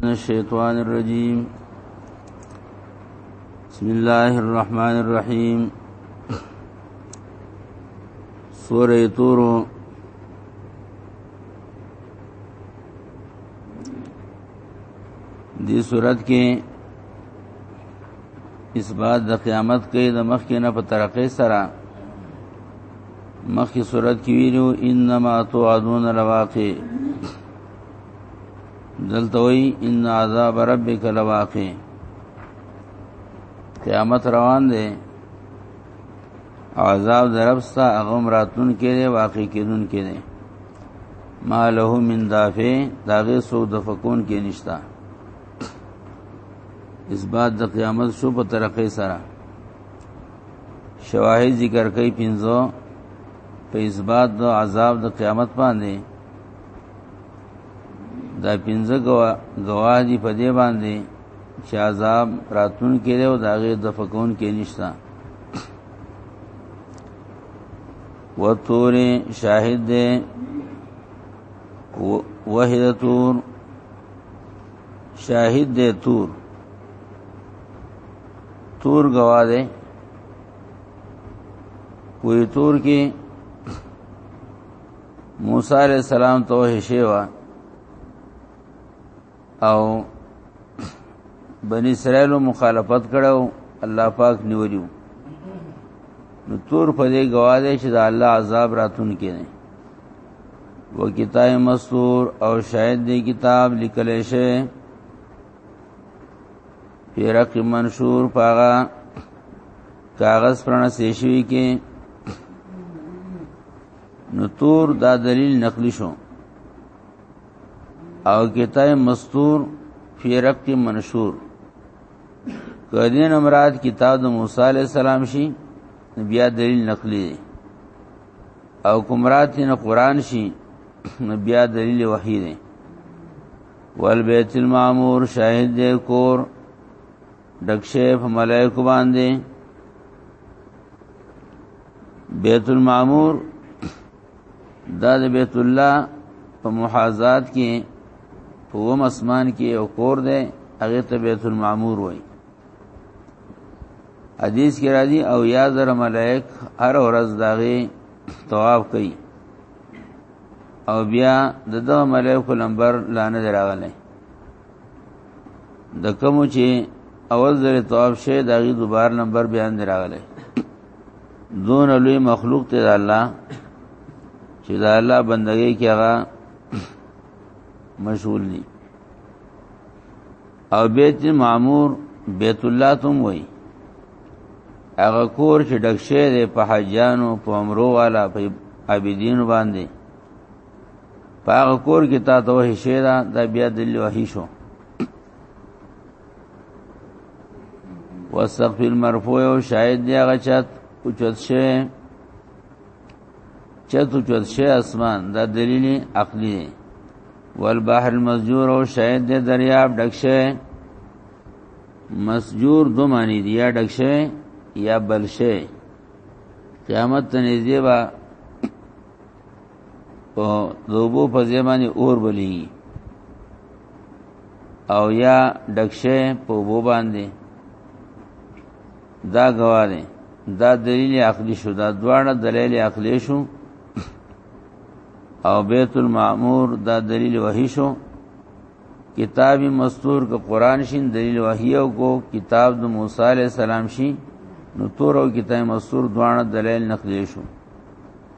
من الشیطان الرجیم بسم الله الرحمن الرحیم سورہ تور دی صورت کې اس بعد د قیامت کې د مخ کې نه په ترقې سره مخ کی صورت کی ویلو انما توعدون لواقع دلته وی ان عذاب ربک لواقع قیامت روان دی عذاب دربستا اغم راتون کې دی واقع کېدون کې دی ما له من دافع داغه سو د فکون کې نشتا اس بعد د قیامت شو په ترقې سره شواهد ذکر کوي پنځو په اثبات د عذاب د قیامت باندې دا پنځه گوا گوا دي په دې باندې چې عذاب راتون کې دی او دا غي د فکون کې نشتا وتور شاهد دی وحید تور شاهد دی تور تور گوا دی کوئی تور کې موسی علی السلام ته وحی شوه او بنی اسرائیل مخالفت کړو الله پاک نیولیو نو تور په دې گواهه چې دا الله عذاب راتون کینه و کتاب مستور او شاید دی کتاب لیکل شوی پیرق منشور پاغا کاغذ پرانه سیشوی کې نو تور دا دلیل نقلی شو او کتاب مستور فی رقت منشور کدین امراد کتاب د موسی علی السلام شي بیا دلیل نقلی دی او کومرات نه قران شي بیا دلیل وحی دی والبیت المعمور شاهد دی کور ډکشه په ملائکه باندې بیت المعمور دا د بیت الله په محاذات کې په وم اسمان کې یو کور دی هغه ته بیت المعمور وای حدیث کې راځي او یا زر ملائک هر ورځ داغه طواف کوي او بیا دغه ملائکه لمبر لانه دراغله د کوم چې اول ځل طواف شه دا غي دوبار نمبر بیان دی راغلی دون لوی مخلوق ته د الله چې د الله بندګۍ کې هغه مشغول دي او بیت معمور بیت الله تم وای هغه کور چې ډکشه دی په حجانو په عمرو والا په عابدین باندې پاغه کور کې تا ته وحی شوی دا دا بیا دلی وحی شو وسقف المرفوع او شاهد دی هغه چت او چت شوی چت او چت شوی اسمان دا دلیل عقلی دی والبحر المسجور او شاهد دی دریاب ډک شوی مسجور دو معنی دی یا ډک شوی یا بل شوی قیامت ته نږدې په دوبو په ځمانه اور بلی او یا ډکشه په وو باندې دا غواړي دا دلیل عقلی شو دا دواړه دلیل عقلی شو او بیت المعمور دا دلیل وحی شو کتاب مستور کو قران شین دلیل وحی او کو کتاب د موسی علی السلام شین نو تور او کتاب مستور دواړه دلیل نقلی شو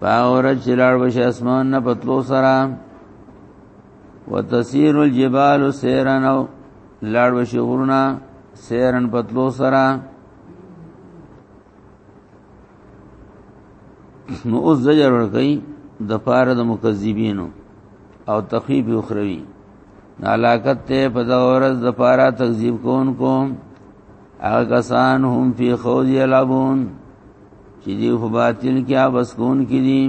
پاور چې لاړ بشي اسمان نه پتلو سره وتسير الجبال سيرا او لاړ بشي غرونه سيرن پتلو سره نو اوس زجر ورکړي د پاره د مکذبینو او تخیب اخروی نالاکت ته په د اورز د پاره تکذیب کون کوم هغه کسان هم فی خوذ یلعبون چې دی په باطل کې اوبس کون کې دي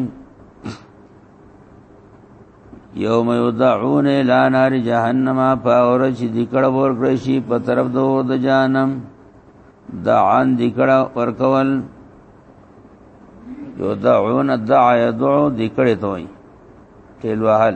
یوم یدعون الی نار جهنم فاور چې دکړه ور کړی شي په طرف د اور د جهنم دعان دکړه ور کول یدعون دع یدعو دکړه توي تلوهل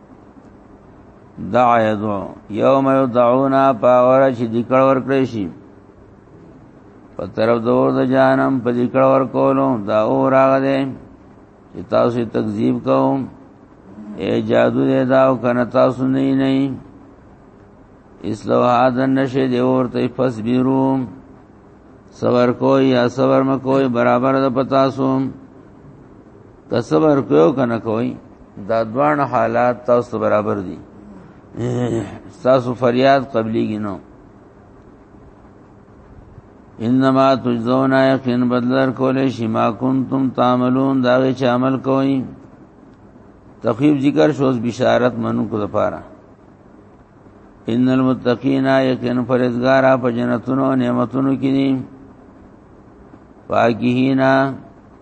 دعیدو یوم یدعونا پاور چې ذکر ورکړې شي په طرف دور د جانم په ذکر ورکولو دا اور هغه دی چې تاسو تکذیب کوم اے جادو دې داو کنه تاسو نه نه اسلو هاذن نشه دی اور ته فس بیرو صبر کوئی یا صبر مکوئی برابر د پتا سوم که صبر کوو کنه کوي دا دوان حالات تاسو برابر دي تاسو فریاد قبليږي نو انما تجزون یقین بدلر کولې شما کنتم تعملون دا چې عمل کوئ تخیب ذکر شوز بشارت منو کو لپاره ان المتقین یقین فرزګار په جنتونو نعمتونو کې دي پاکینا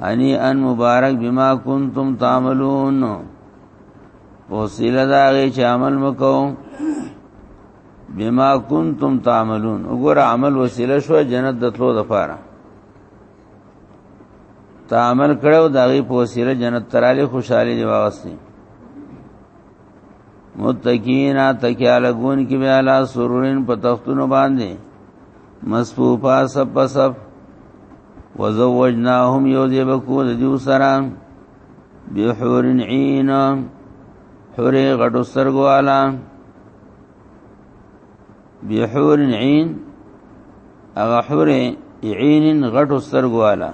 هنی ان مبارک بما کنتم تعملون وسیله دا غي چې عمل وکاو بما کنتم تعملون وګوره عمل وسیله شو جنت د تلو د پاره تا عمل کړو دا غي په وسیله جنت تراله خوشاله دی واغستی متقینا تکیا لګون کې بیا لا سرورن په تختونو باندې مصفوفا صف صف وزوجناهم یوزیب کو د دیو سره بحور عین حور غټو سترګو والا بحور عین هغه حور عین غټو سترګو والا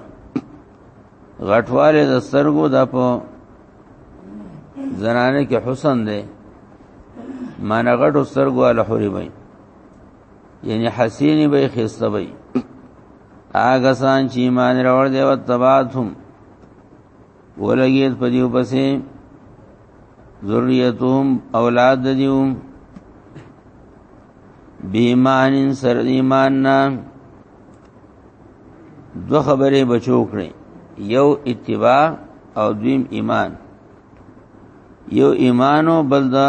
غټواله د سترګو د په زنانه کې حسن دی معنی غټو سترګو والا حوري وي یعنی حسین به خسته وي هغه سان چې ایمان راوړ دی او تباتم ولګید په دیو پسې ذریتهم اولاد دیو بیمان سر ایمان نا دو خبره بچو کړي یو اتباع او دویم ایمان یو ایمانو بل دا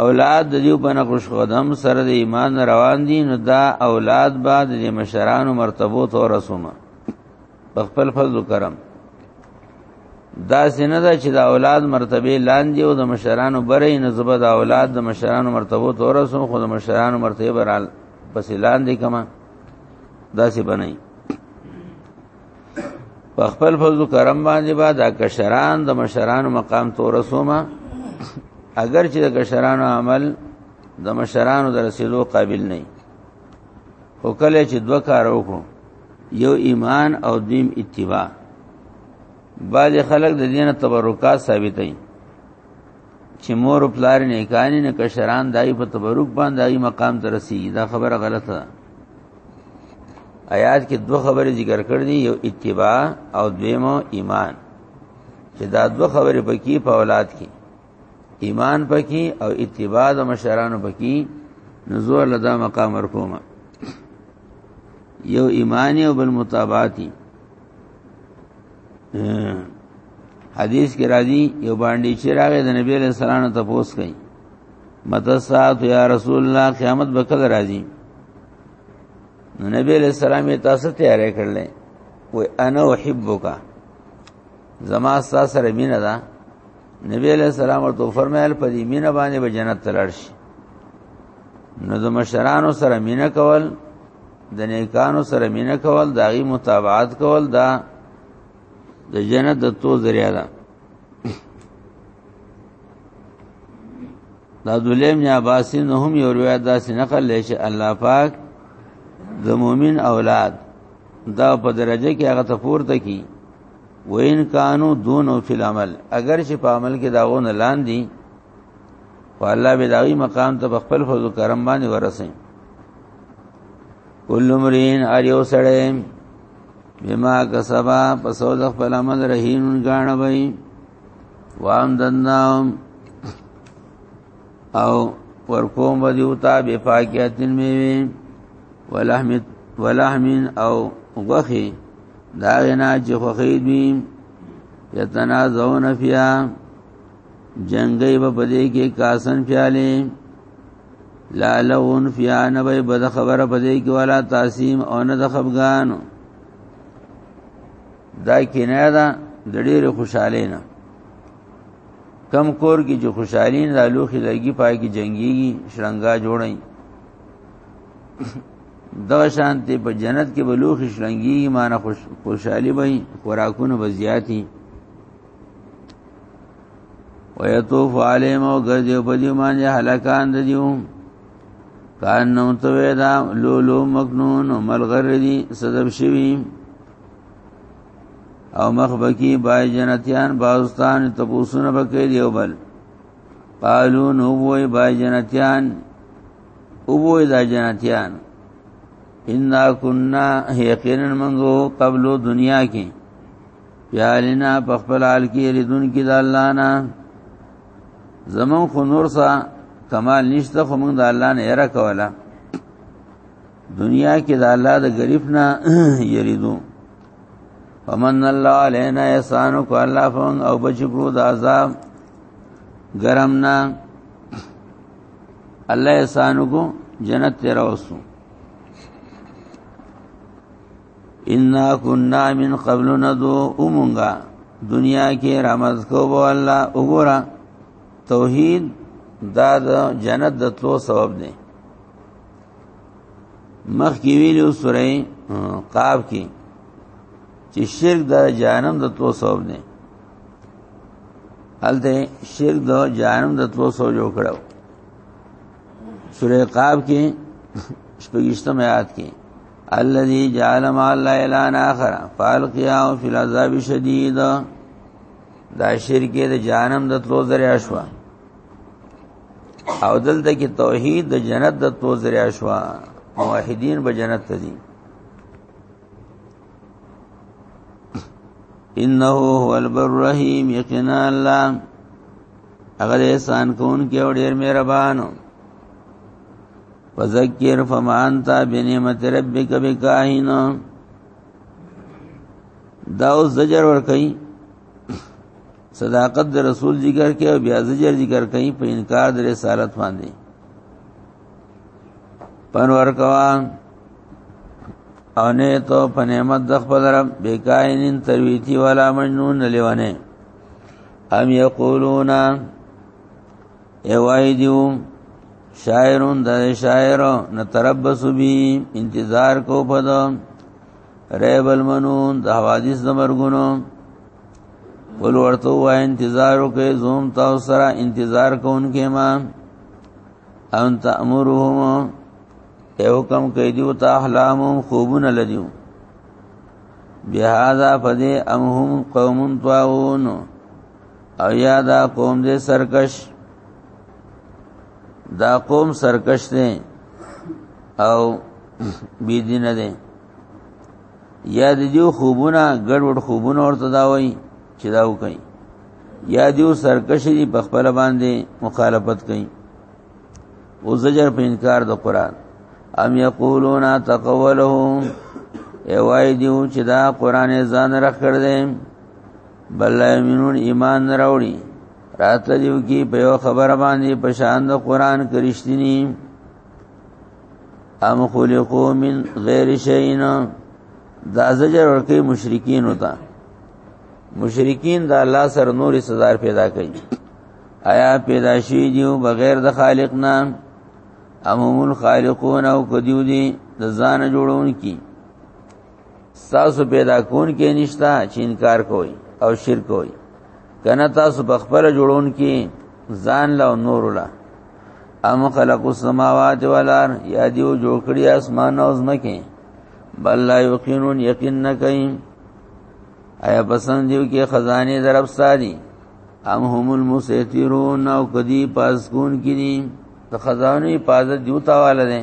اولاد د دیو بنه خوش قدم سره د ایمان روان دي نو دا اولاد بعد د مشرانو مرتبو ته رسومه خپل فضل کرم دا سینه دا چې د اولاد مرتبه لاندې او د مشرانو برې نه زبر د اولاد د مشرانو مرتبو ته رسوم خو د مشرانو مرتبه برال پسې لاندې کما دا سي بنئ په خپل فضل کرم باندې با دا کشران د مشرانو مقام تو رسومه اگر چې د کشرانو عمل د مشرانو د رسیدو قابل نه او کله چې دوه کار وکړو یو ایمان او دیم اتباع بعض خلک د دینه تبرکات ثابتای چې مور او پلار نه کانی نه کشران دای په تبرک باندې دای مقام ته رسیږي دا خبره غلطه ده آیات کې دوه خبرې ذکر کړې دي یو اتباع او دویمو ایمان چې دا دوه خبرې پکې په اولاد کې ایمان پکې او اتباع د مشرانو پکې نزو الله دا مقام ورکوما یو ایمانی او بل متابعتی حدیث کې راځي یو باندې چې راغی د نبی له سلام ته پوس کوي مت ساعت یا رسول الله قیامت به کله راځي نو نبی له سلام تاسو تیارې کړل وای انا احبک زما تاسو سره مینه ده نبی علیہ السلام ورته فرمایل په دې مینه باندې به جنت تلل شي نو د مشرانو سره مینه کول د نیکانو سره مینه کول د غي متابعت کول دا د جنت د تو ذریعہ ده دا دولیم یا باسین هم یو روایت دا سنقل لشه الله پاک د مؤمن اولاد دا په درجه کې هغه تفور ته کی وین کانو دونو فی العمل اگر چې په عمل کې داغونه لاندې والله به داوی مقام ته خپل فضل کرم باندې ورسې کل مرین اریو سړې بما کسبا پسو د خپل عمل رهین غاڼه وای وام دنام او ورکوم بدیو تا به فاکیاتن میوه ولحم ولحم او غخی دا غنا چې خوخی دوی یتنازون فیها جنگي په پدې کې کاسن پیاله لالون فیان به بد خبره پدې کې والا تاسیم او نه د خفغان دا کې نه دا د ډېر خوشاله نه کم کور کې جو خوشحالین د لوخي لګي پای کې جنگي شرنګا جوړي دا شانته په جنت کې به لوخي شرنګي معنی خوش خوشحالي وي خوراکونه به زیاتی ويطوف عليهم او ګرځي په دې باندې هلاکان د دیو کان نو تو ودا لولو مکنون ملغر دي صدب شوی او مخ بکی بای جنتیان باستان تپوسونه بکې دیو بل قالو نو وای بای جنتیان او وای دا جنتیان ان كنا يقينا منغو قبل دنیا کې یالینا په خپل حال کې ردون کې د الله نه زمون خو نور سا کمال نشته خو موږ د الله نه یره کوله دنیا کې د الله د غریب نه یریدو ومن الله علينا احسان کو الله فون او بچ کړو د عذاب گرم نه الله احسان کو جنت تیرا وسو ان كنا من قبل ندو اومنګا دنیا کې رحمت کو بو الله وګورا توحید دا د جنت د تلو سبب دی مخ کې ویلو سورې قاف کې چې شرک د جهنم د تلو سبب دی الته شرک د جهنم د تلو سبب جوړ کړو سورې قاف کې شپږشتم آیات کې الذي جعل مع الله الا اخر فالقياه في العذاب شديد دا شرک د جانم د تلو ذریعہ شو او دلته کې توحید د جنت د تلو ذریعہ شو موحدین به جنت ته دي انه هو البر الرحیم یقینا الله هغه احسان کون کې او ډیر مهربانو فذکر فما انت بنعمت ربک بکاهن دا او زجر ور کوي صداقت د رسول ذکر کوي او بیا زجر ذکر کوي په انکار د رسالت باندې پن ور کوا او نه تو په نعمت د خپل رب بکاینین ترویتی ولا مجنون لیونه ام یقولون ایوای دیو شاعرون د شاعر نتربس بی انتظار کو پد ریب المنون د حوادث د مرګونو ول ورته وای انتظار وکي زوم تاسو سره انتظار کوونکې ما ان تامرهم یو کم کوي دیو ته احلامهم خوبن لدیو بهذا فدی امهم قوم طاعون او یا دا قوم دې سرکش دا قوم سرکش دې او بی دین دې یا دې جو خوبونه ګډوډ خوبونه ورته دا وای چې دا وکړي یا دیو سرکش دي په خپل باندې مخالفت کوي او زجر په انکار د قران ام یقولون تقوله ای وای دیو چې دا قران ځان رخ کړ دې بل لا یمنون ایمان راوړي راته دیو کی په یو خبره باندې په شان د قران کرشتنی ام خلقو من غیر شیئن دا زجر ورکی مشرکین ہوتا مشرکین دا الله سر نور سزار پیدا کړي آیا پیدا شي دیو بغیر د خالق نه امون خالقون او کدیو دی د ځان جوړون کی تاسو پیدا کون کې نشتا چې انکار کوي او شرک کوي کنه تاسو بخبل جوړون کې ځان لا نور لا ام خلق السماوات والار یا دیو جوړ کړی اسمان او زمکه بل لا یقینون یقین نه کوي ایا پسند دیو کې خزانه درب سادي ام هم المسیترون او کدی پاسکون کې دي ته خزانه پاز دیو تاواله دي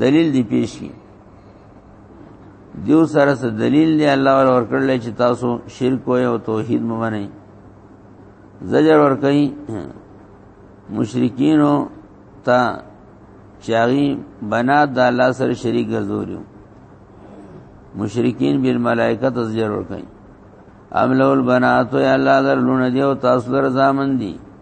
دلیل دی پیش کی دیو سره سره دلیل دی الله ور ورکړل چې تاسو شرک وای او توحید مو باندې زجر ور کوي مشرکینو ته چاغي بنا د الله سره شریک ګرځولیو مشرکین بل ملائکه تزجر ور کوي ام لول بناتو یا الله در لونه دی او تاسو در زامن دی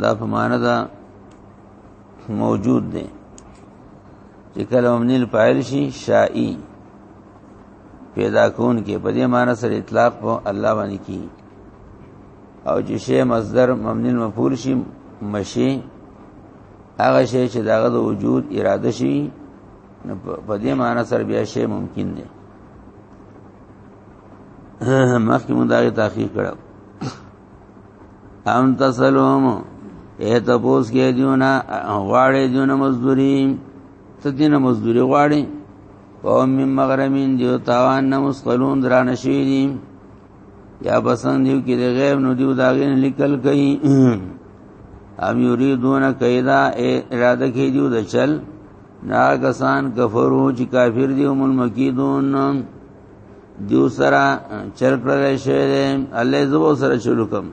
دا په معنا دا موجود دی چې کله مبني لفاعل شي شائی پیدا کون کې په دې معنی سره اطلاق په الله باندې کی او چې شی مصدر مبني مفعول شي مشي هغه شی چې داغه د وجود اراده شي په دې معنی سره بیا شی ممکن دی مخکې مونږ دا تحقیق کړو ام تسلوم اے تپوس کې دیونه غواړې دیونه مزدوری ته دینه مزدوری غواړې قوم من مغرمین دیو تاوان نه مسقلون دران شي دي یا بسن دیو کې د غیب نو دیو داغین لیکل کوي ام یریدون کیدا اراده کې دیو د چل نا کسان کفرو چې کافر دی هم المکیدون دیو سره چل کړل شوی دی الله زبو سره چلو کوم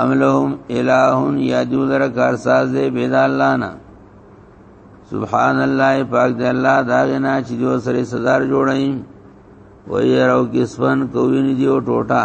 ام لهم الہون یا دیو در کارساز دی بيد الله نه سبحان الله پاک دی الله دا غنا چې دیو سره سزا جوړایم وای راو کسبن کوی نه دیو ټوټه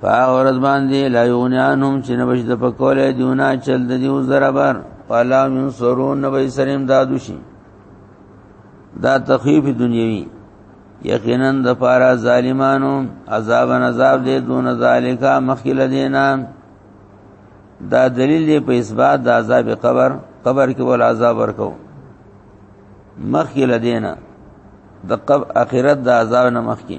فاورز باندې لا یونانهم چې نبش د پکولې دیونه چل د دیو زربر فلا من سرون نبی سریم دادو شي دا تخفیف دنیوی یقینا د پارا ظالمانو عذاب عذاب دې دون ذالکا مخکل دینا دا دلیل دی په اثبات د عذاب قبر قبر کې ول عذاب ورکو مخکل دینا د قبر اخرت د عذاب نه مخکې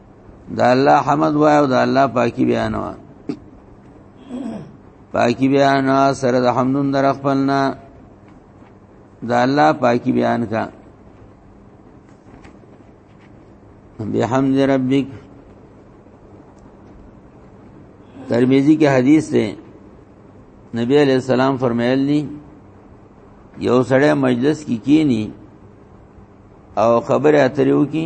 دا الله حمد وای او دا الله پاکي بیان وای پاکي بیان سره د حمدون در خپلنا دا الله پاکي بیان کا بحمد ربک ترمذی کې حدیث ده نبی علیہ السلام فرمایل دي یو سړی مجلس کې کی کینی او خبره اتریو کی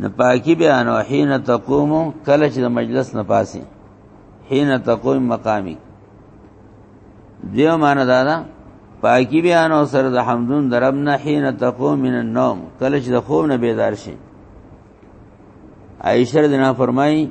نه پاکي بیان او حين تقوم کله چې د مجلس نه پاسي حين تقوم مقامي دیو معنا دا ده پاکي بیان او سره د حمدون درب نه حين تقوم من النوم کله چې د خوب نه بیدار شي عائشه رضی الله فرمایي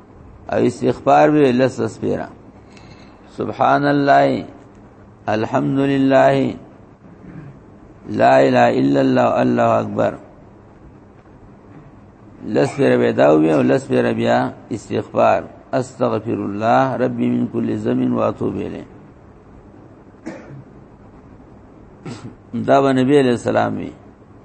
او استغفار به لس سپیرا سبحان الله الحمد لله لا اله الا الله الله اکبر لس پیر به دا وی او لس پیر بیا استغفار استغفر الله ربي من كل ذنب واتوب اليه دا به نبی علیہ السلام وی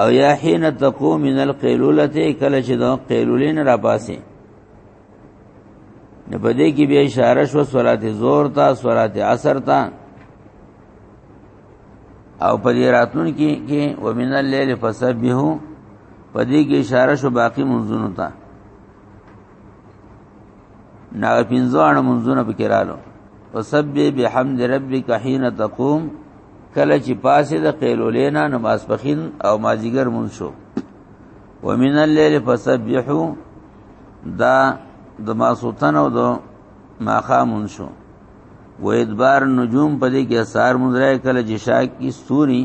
او یا حين تقوم من القيلوله کله چې د قیلولین را پاسې نه پدې کې به اشاره شو صلات زور تا صلات عصر تا او پدې راتون کې کې ومن الليل فسبحه پدې کې اشاره شو باقی منځونو ته نا پینځو اړه منځونه پکې رالو وسبح بحمد ربک حين تقوم کله چې پاسه د قیلولینا نماز پخین او مازیګر مون شو ومن الليل فسبحوا دا د ماسوتن او د ماقام شو و ادبار نجوم پدې کې اثر مونږه کله چې شاک کی ستوري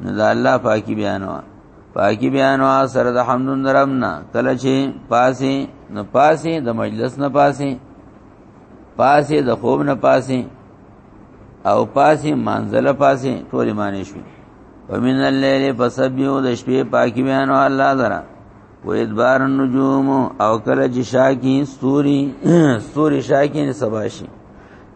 نو دا الله پاکي بیانوا پاکي بیانوا سره د حمدون درمنا کله چې پاسي نو پاسي د مجلس نه پاسي پاسي د خوب نه پاسي او پاسي منزله پاسي ټول معنی شو ومن الليل فسبحوا د شپې پاکي بیانوا الله درا و ادبار النجوم او کله چې شاکي ستوري ستوري شاکي سباشي